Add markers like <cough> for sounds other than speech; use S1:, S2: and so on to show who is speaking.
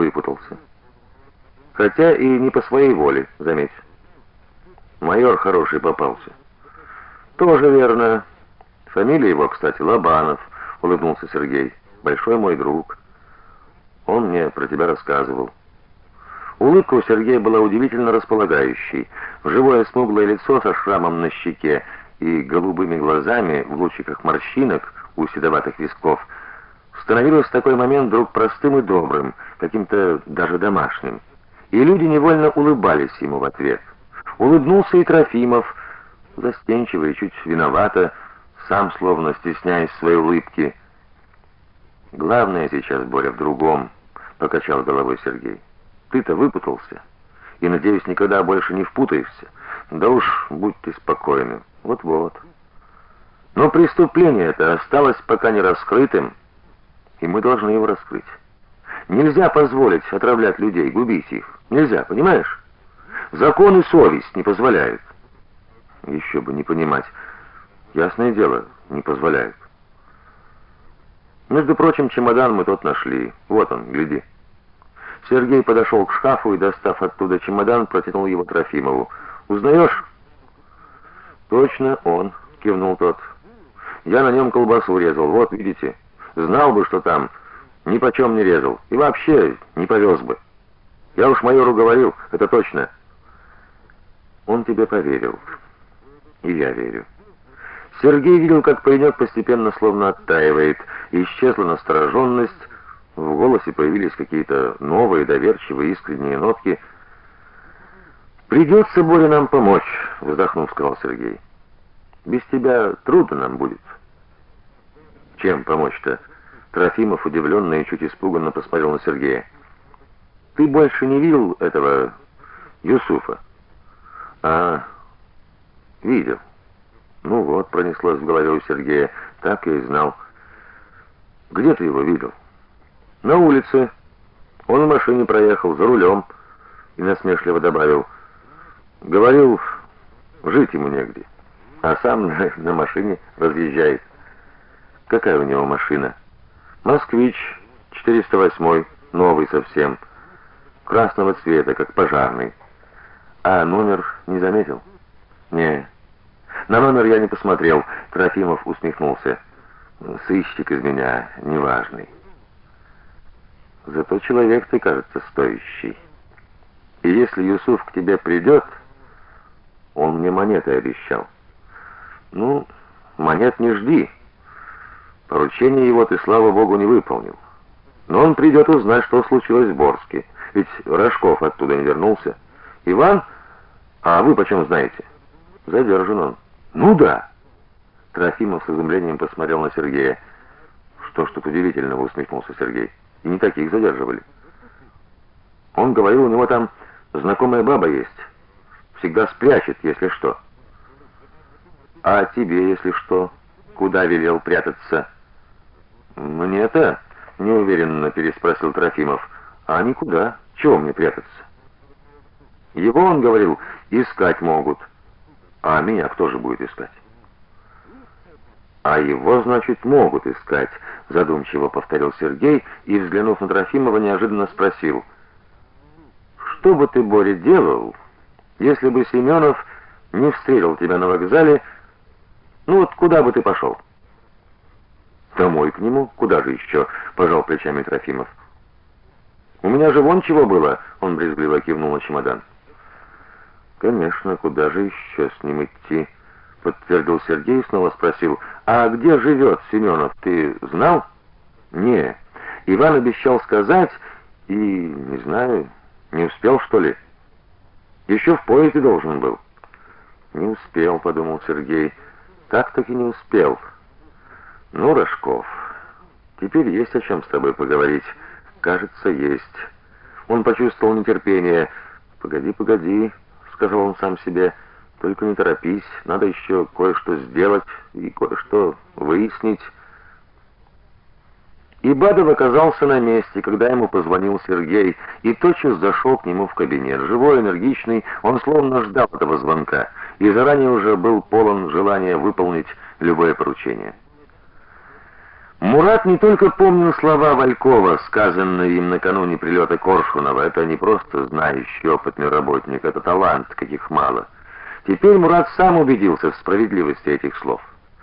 S1: выпутался. Хотя и не по своей воле, заметь. Майор хороший попался. Тоже верно. Фамилия его, кстати, Лобанов, улыбнулся Сергей. Большой мой друг. Он мне про тебя рассказывал. Улыбка у Сергея была удивительно располагающей. Живое смуглое лицо со шрамом на щеке и голубыми глазами в лучиках морщинок у седоватых висков становилось в такой момент вдруг простым и добрым, каким-то даже домашним. И люди невольно улыбались ему в ответ. Улыбнулся и Трофимов, застенчиво и чуть виновато, сам словно стесняясь своей улыбки. Главное сейчас, Боря, в другом, покачал головой Сергей. Ты-то выпутался, и надеюсь, никогда больше не впутаешься. Да уж, будь ты спокойным. Вот-вот. Но преступление это осталось пока не раскрытым, и мы должны его раскрыть. Нельзя позволить отравлять людей, губить их. Нельзя, понимаешь? Закон и совесть не позволяют. Еще бы не понимать. Ясное дело, не позволяют. Между прочим, чемодан мы тот нашли. Вот он, гляди. Сергей подошел к шкафу и, достав оттуда чемодан, протянул его Трофимову. Узнаешь?» Точно он, кивнул тот. Я на нем колбасу резал. Вот, видите? Знал бы, что там, ни почем не резал. И вообще не повез бы. Я уж майору говорил, это точно. Он тебе поверил. И я верю. Сергей видел, как паренек постепенно словно оттаивает, исчезла настороженность, в голосе появились какие-то новые, доверчивые, искренние нотки. «Придется, Боря, нам помочь», — вздохнув, сказал Сергей. «Без тебя трудно нам будет». «Чем помочь-то?» Трофимов удивленно и чуть испуганно посмотрел на Сергея. «Ты больше не видел этого Юсуфа?» «А, видел». Ну вот, пронеслось в голове у Сергея, так я и знал. «Где ты его видел?» На улице. Он в машине проехал за рулем и насмешливо добавил: говорил, жить ему негде, а сам на, <laughs> на машине разъезжает. Какая у него машина? Москвич 408, новый совсем, красного цвета, как пожарный. А номер не заметил? Не. На номер я не посмотрел. Трофимов усмехнулся. Сыщик из меня неважный. Зато человек ты, кажется, стоящий. И если Юсуф к тебе придет, он мне монеты обещал. Ну, монет не жди. Поручение его ты, слава богу, не выполнил. Но он придет узнать, что случилось в Борске. Ведь Рожков оттуда не вернулся. Иван, а вы почем знаете? Задержан он. Ну да. Трофимов с изумлением посмотрел на Сергея. Что ж тут удивительного, усмехнулся Сергей. И не таких задерживали. Он говорил, у него там знакомая баба есть. Всегда спрячет, если что. А тебе, если что, куда велел прятаться? Мне-то неуверенно переспросил Трофимов. А никуда. Чего мне прятаться? Его он говорил, искать могут. А меня кто же будет искать? А его, значит, могут искать, задумчиво повторил Сергей и, взглянув на Трофимова, неожиданно спросил: "Что бы ты, Боря, делал, если бы Семенов не встретил тебя на вокзале? Ну вот куда бы ты пошел?» «Домой к нему, куда же еще?» — пожал плечами Трофимов. У меня же вон чего было, он брезгливо кивнул на чемодан. Конечно, куда же еще с ним идти? подтвердил Сергей и снова спросил: "А где живет Семенов, ты знал?" "Не. Иван обещал сказать, и не знаю, не успел, что ли? Еще в поезде должен был". "Не успел", подумал Сергей. "Так-таки не успел". "Ну, Рожков, теперь есть о чем с тобой поговорить. Кажется, есть". Он почувствовал нетерпение. "Погоди, погоди", сказал он сам себе. Только не торопись, надо еще кое-что сделать и кое-что выяснить. И Бадов оказался на месте, когда ему позвонил Сергей, и тотчас зашел к нему в кабинет. Живой, энергичный, он словно ждал этого звонка и заранее уже был полон желания выполнить любое поручение. Мурат не только помнил слова Валькова, сказанные им накануне прилета Коршунова, это не просто знающий опытный работник, это талант, каких мало. Теперь Мурат сам убедился в справедливости этих слов.